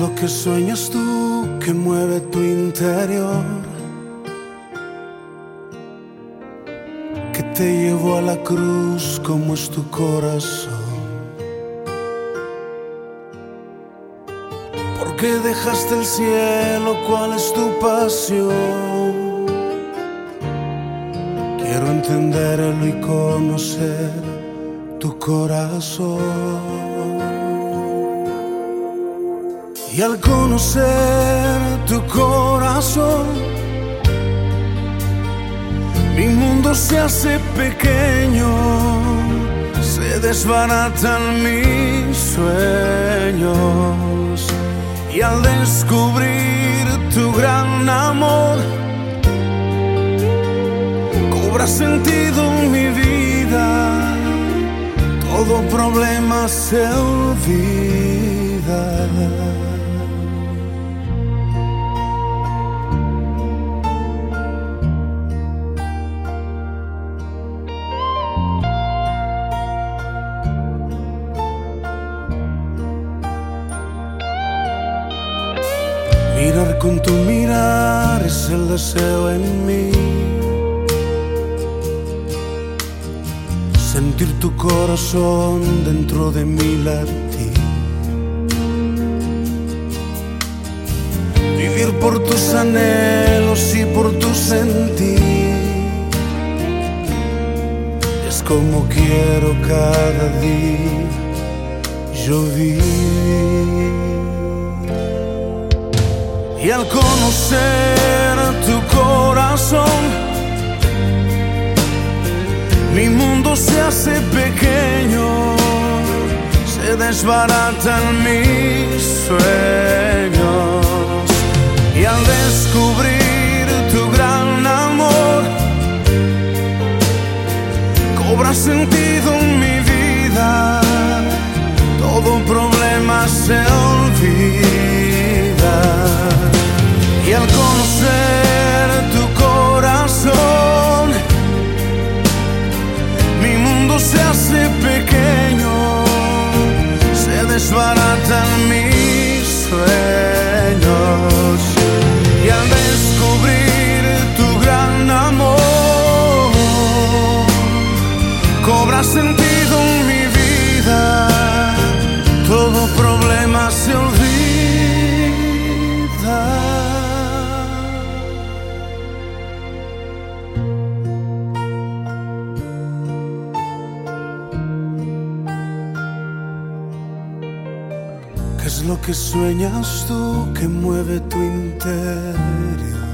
lo que sueñas tú que mueve tu interior? Que te llevó a la cruz como es tu corazón. ¿Por qué dejaste el cielo? ¿Cuál es tu pasión? Quiero entenderlo y conocer tu corazón. Y al conocer tu corazón, mi mundo se hace pequeño, se desbaratan mis sueños. Y al descubrir tu gran amor, cobra sentido mi vida, todo problema se olvida. Mirar con tu mirar es el deseo en mí. Sentir tu corazón dentro de mi latir. Vivir por tus anhelos y por tu sentir. Es como quiero cada día yo. Y al conocer tu corazón, mi mundo se hace pequeño, se desbaratan mis sueños. Y al descubrir cobra sentido mi vida, todo problema se olvida. ¿Qué es lo que sueñas tú que mueve tu interior?